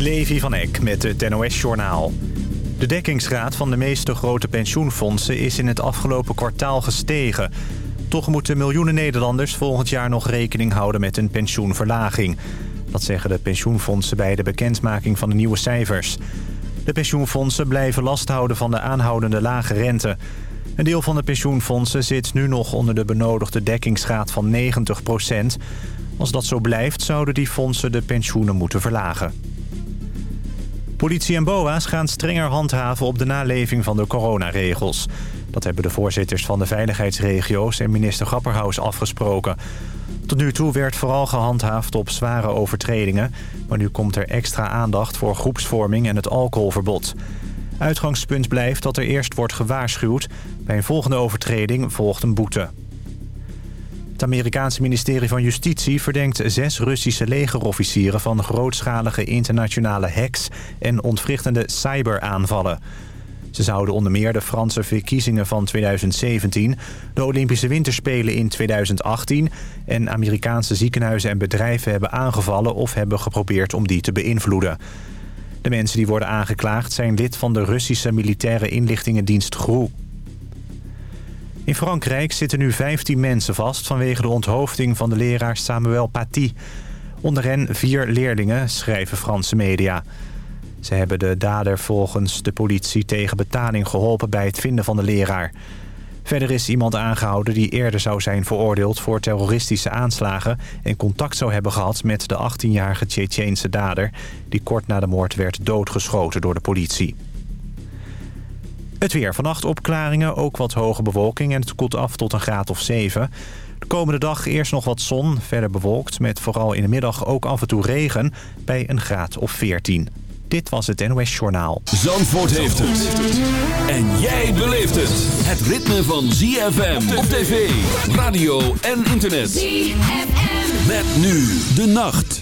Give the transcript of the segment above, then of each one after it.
Levi van Eck met het NOS-journaal. De dekkingsgraad van de meeste grote pensioenfondsen is in het afgelopen kwartaal gestegen. Toch moeten miljoenen Nederlanders volgend jaar nog rekening houden met een pensioenverlaging. Dat zeggen de pensioenfondsen bij de bekendmaking van de nieuwe cijfers. De pensioenfondsen blijven last houden van de aanhoudende lage rente. Een deel van de pensioenfondsen zit nu nog onder de benodigde dekkingsgraad van 90% Als dat zo blijft, zouden die fondsen de pensioenen moeten verlagen. Politie en BOA's gaan strenger handhaven op de naleving van de coronaregels. Dat hebben de voorzitters van de veiligheidsregio's en minister Grapperhaus afgesproken. Tot nu toe werd vooral gehandhaafd op zware overtredingen... maar nu komt er extra aandacht voor groepsvorming en het alcoholverbod. Uitgangspunt blijft dat er eerst wordt gewaarschuwd. Bij een volgende overtreding volgt een boete. Het Amerikaanse ministerie van Justitie verdenkt zes Russische legerofficieren... van grootschalige internationale hacks en ontwrichtende cyberaanvallen. Ze zouden onder meer de Franse verkiezingen van 2017... de Olympische Winterspelen in 2018... en Amerikaanse ziekenhuizen en bedrijven hebben aangevallen... of hebben geprobeerd om die te beïnvloeden. De mensen die worden aangeklaagd zijn lid van de Russische militaire inlichtingendienst GRU. In Frankrijk zitten nu 15 mensen vast vanwege de onthoofding van de leraar Samuel Paty. Onder hen vier leerlingen, schrijven Franse media. Ze hebben de dader volgens de politie tegen betaling geholpen bij het vinden van de leraar. Verder is iemand aangehouden die eerder zou zijn veroordeeld voor terroristische aanslagen... en contact zou hebben gehad met de 18-jarige Tsjetsjeense dader... die kort na de moord werd doodgeschoten door de politie. Het weer. Vannacht opklaringen, ook wat hoge bewolking en het koelt af tot een graad of 7. De komende dag eerst nog wat zon, verder bewolkt... met vooral in de middag ook af en toe regen bij een graad of 14. Dit was het NOS Journaal. Zandvoort heeft het. En jij beleeft het. Het ritme van ZFM op tv, radio en internet. ZFM. Met nu de nacht.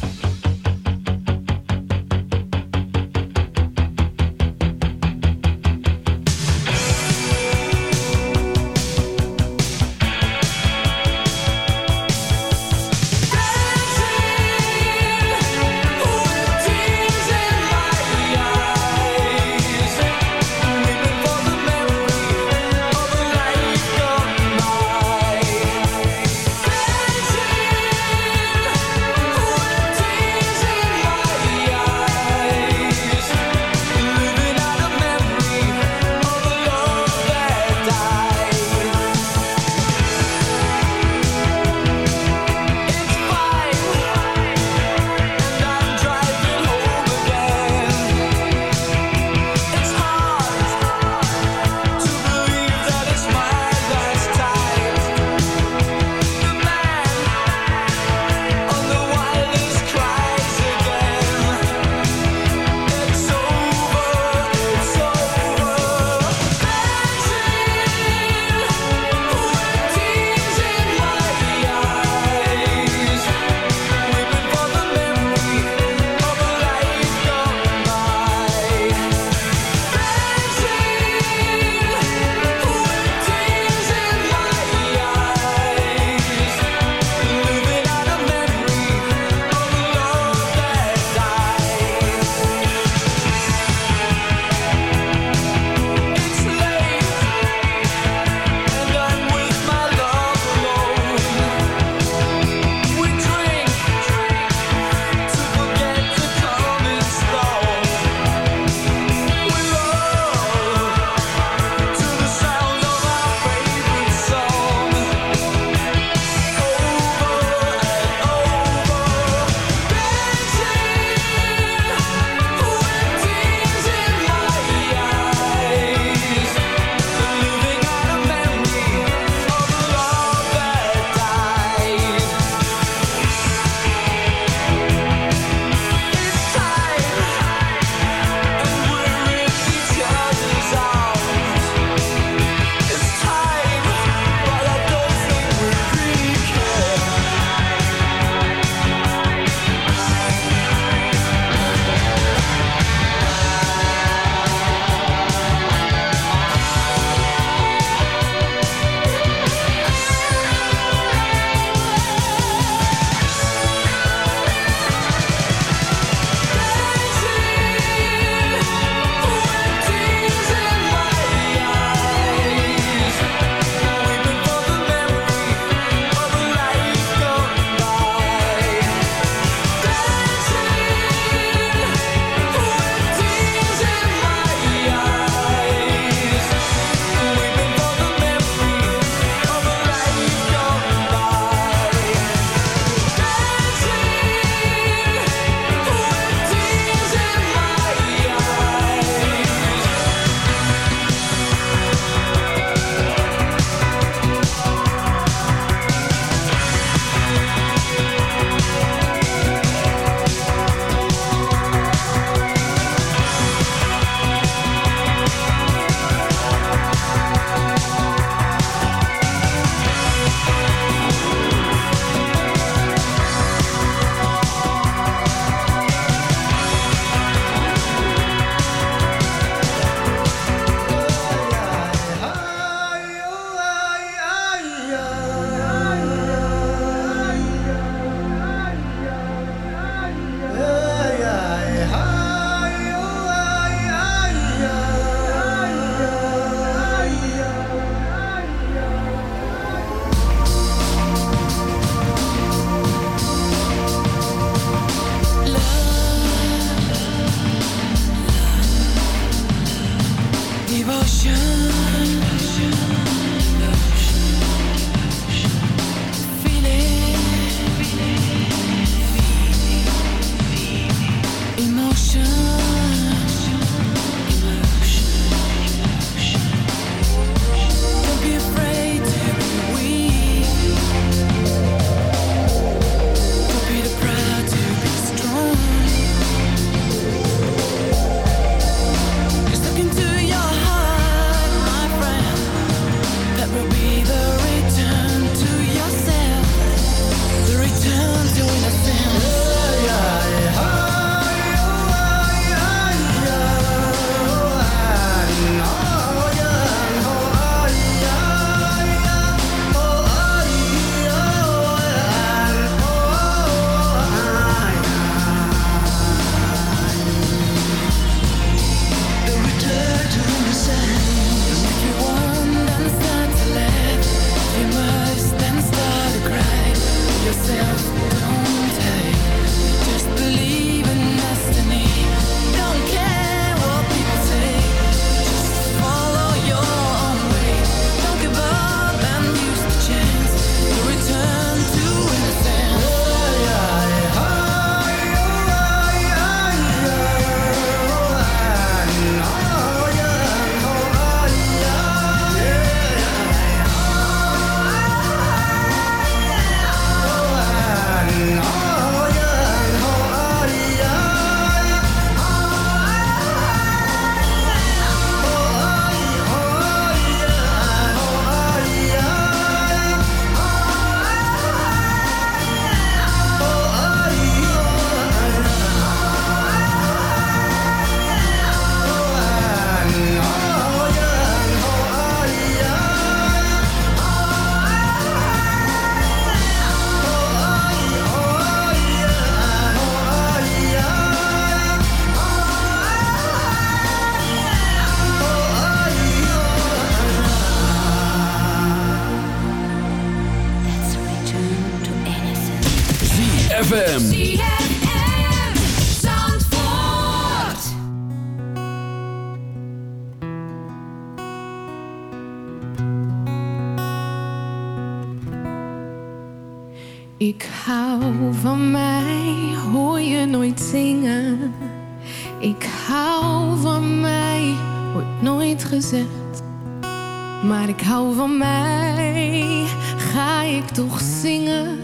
Ga ik toch zingen.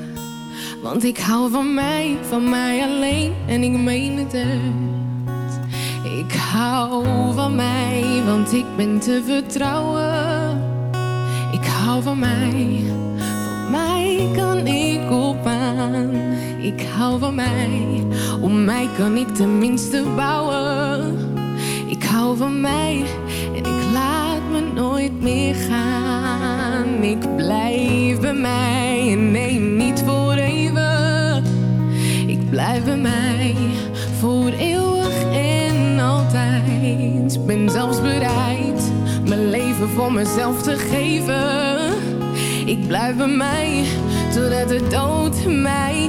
Want ik hou van mij, van mij alleen en ik meen het echt. Ik hou van mij, want ik ben te vertrouwen. Ik hou van mij, van mij kan ik op aan. Ik hou van mij, om mij kan ik tenminste bouwen. Ik hou van mij nooit meer gaan. Ik blijf bij mij en nee, niet voor even. Ik blijf bij mij voor eeuwig en altijd. Ben zelfs bereid mijn leven voor mezelf te geven. Ik blijf bij mij totdat de dood mij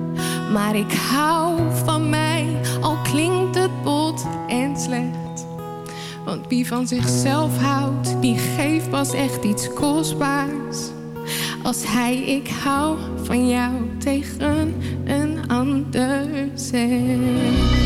Maar ik hou van mij, al klinkt het bot en slecht. Want wie van zichzelf houdt, die geeft pas echt iets kostbaars. Als hij ik hou van jou tegen een ander zegt.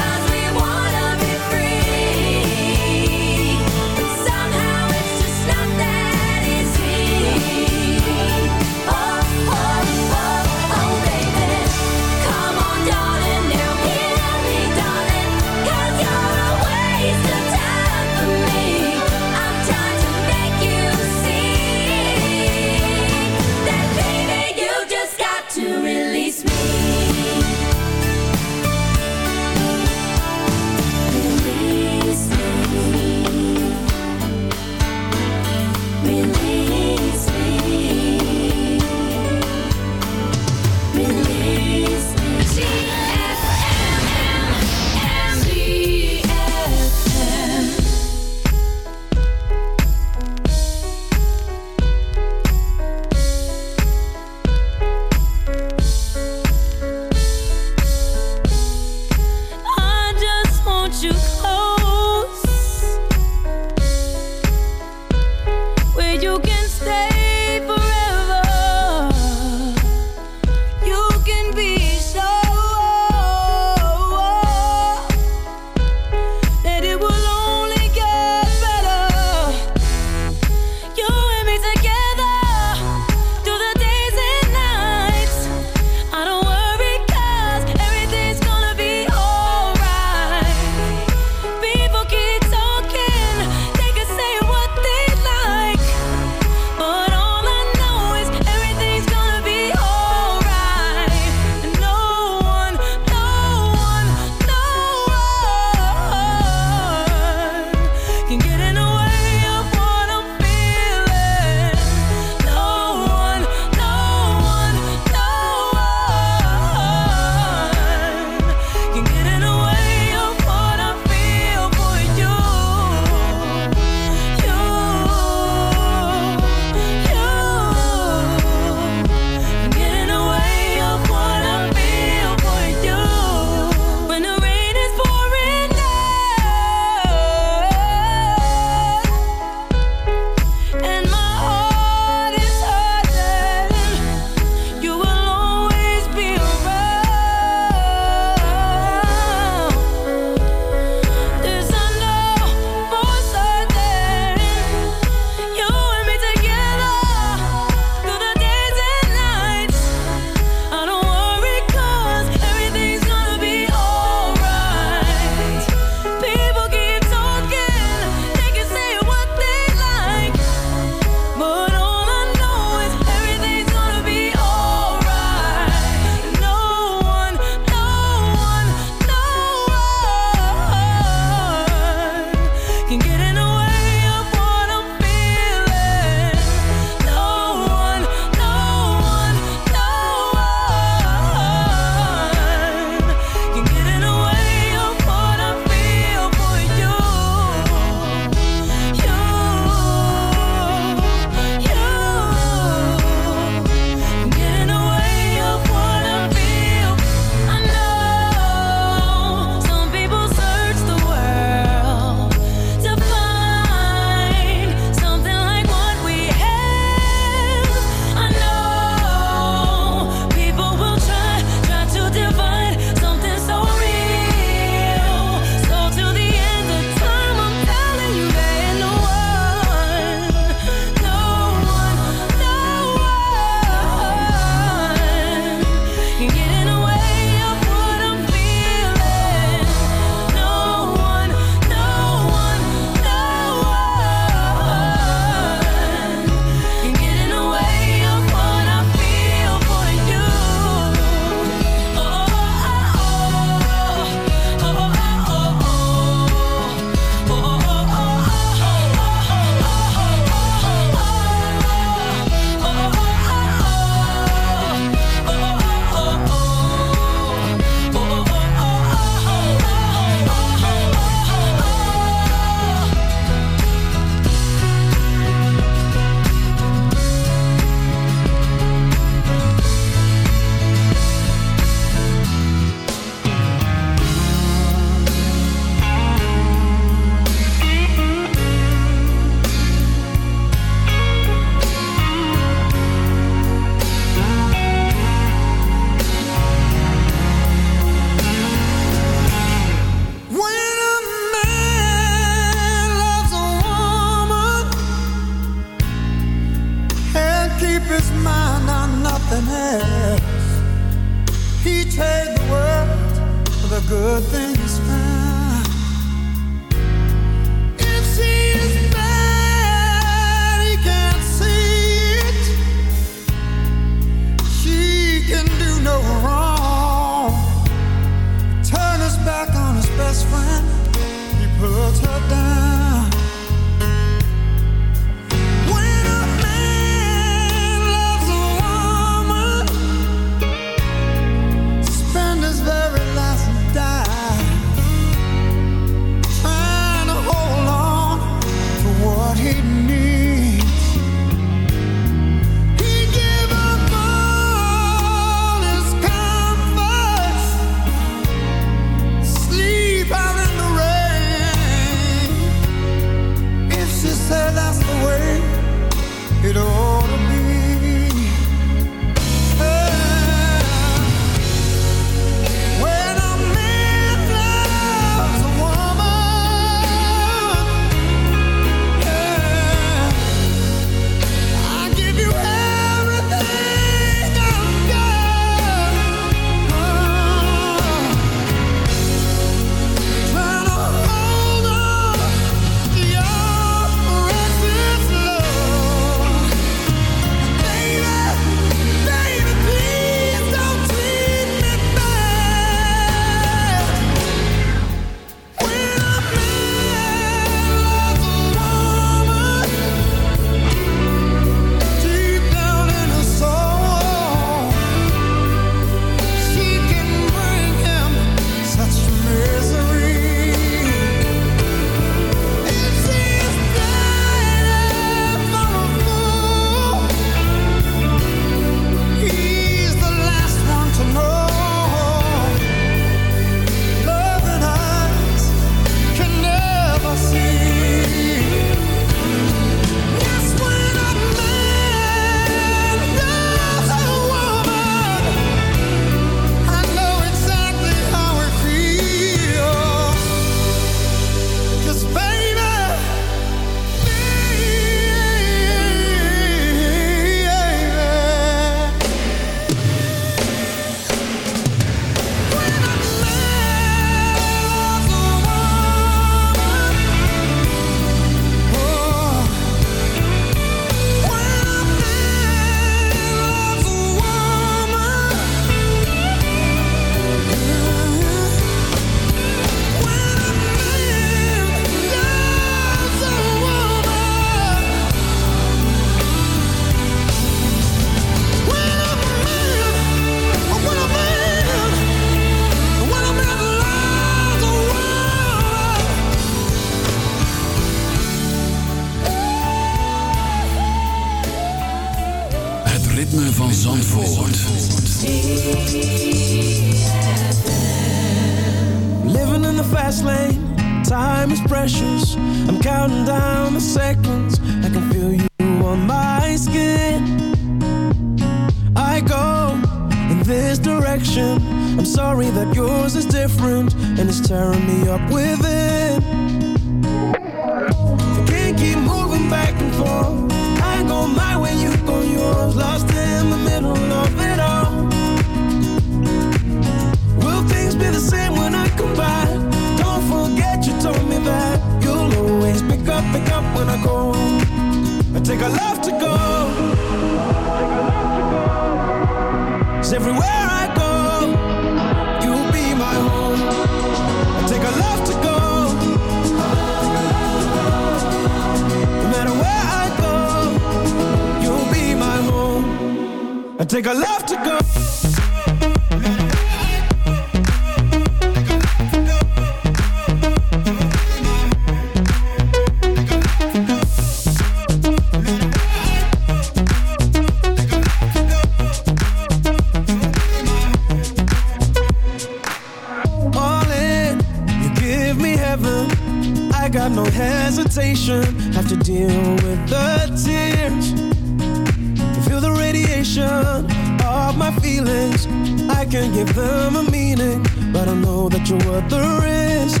know that you're worth the risk.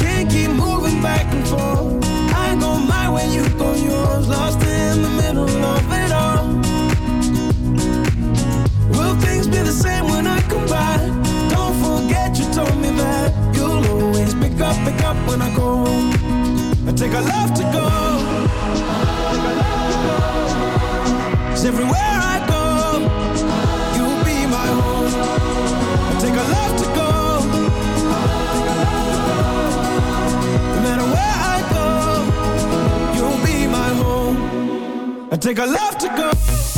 Can't keep moving back and forth. I go my way, you go yours. Lost in the middle of it all. Will things be the same when I come back? Don't forget you told me that you'll always pick up, pick up when I go. I take a love to go. It's everywhere. I go You'll be my home I take a left to go.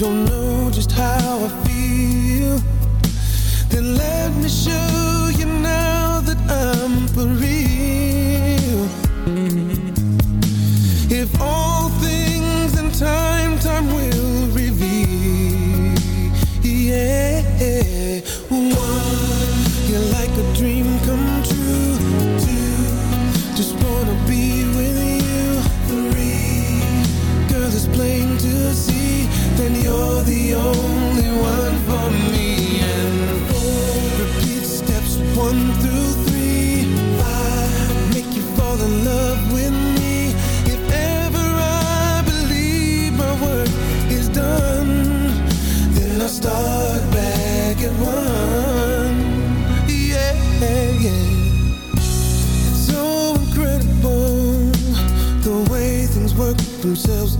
don't know just how I feel, then let me show ourselves.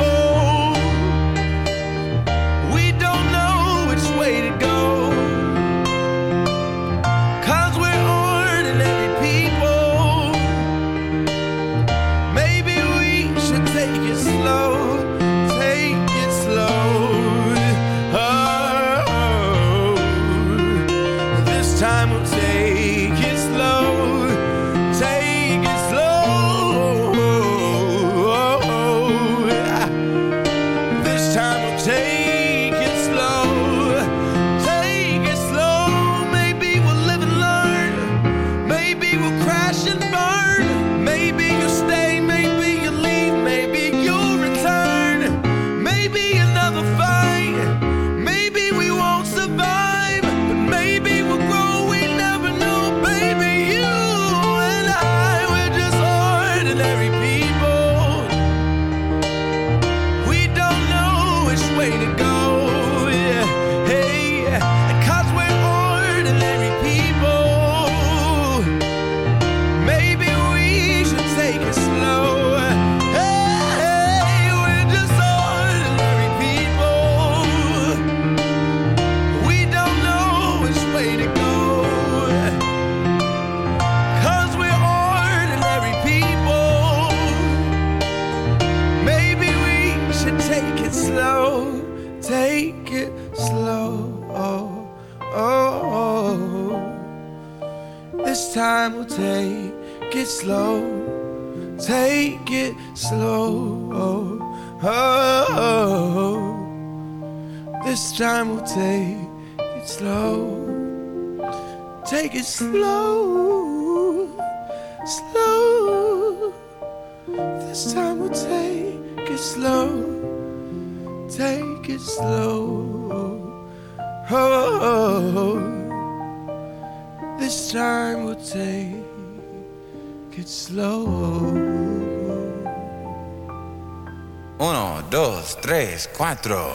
take it slow. Oh, oh, oh. this time we'll take it slow. Uno, dos, tres, cuatro.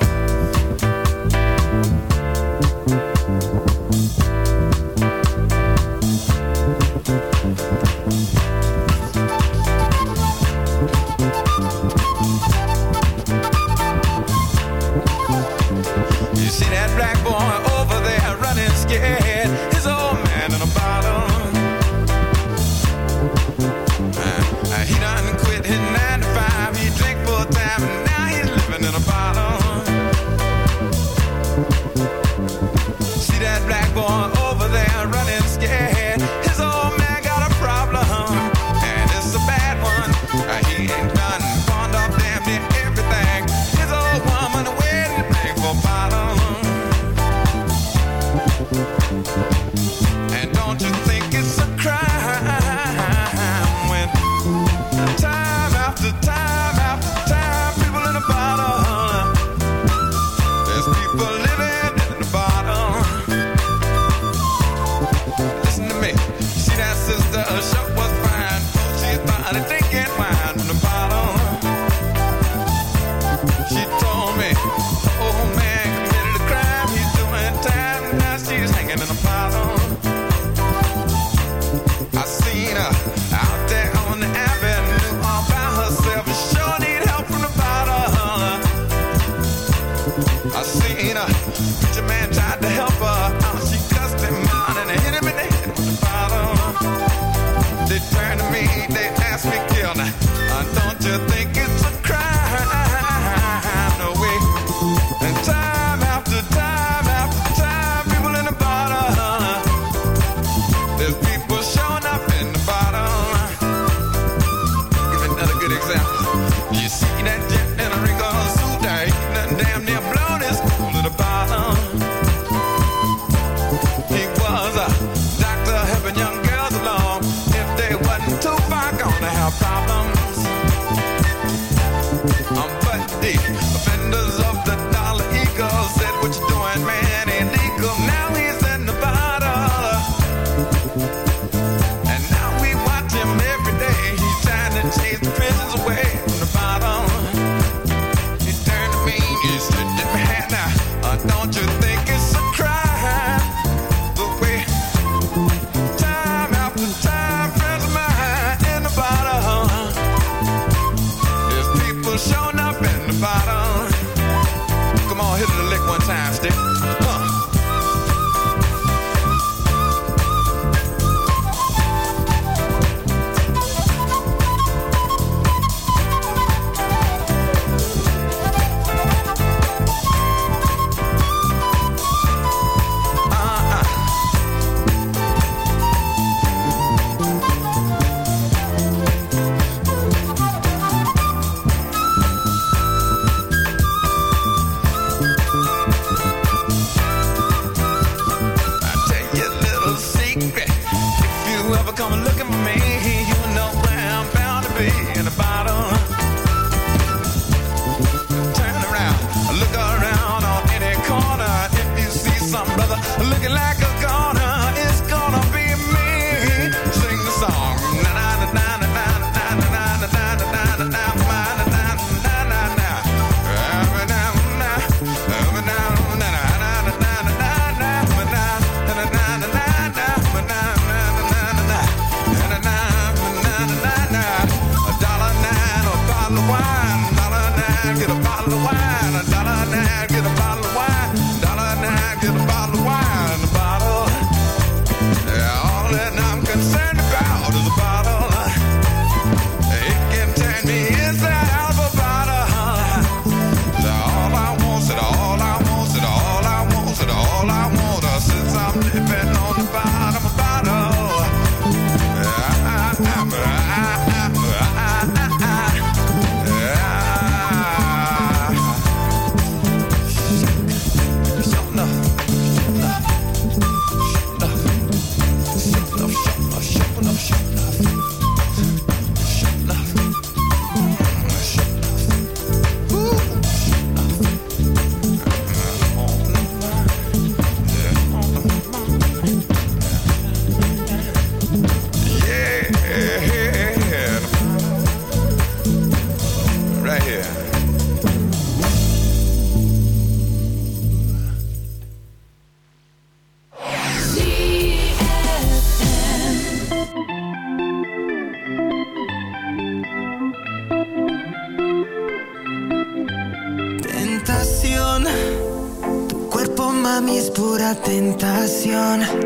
one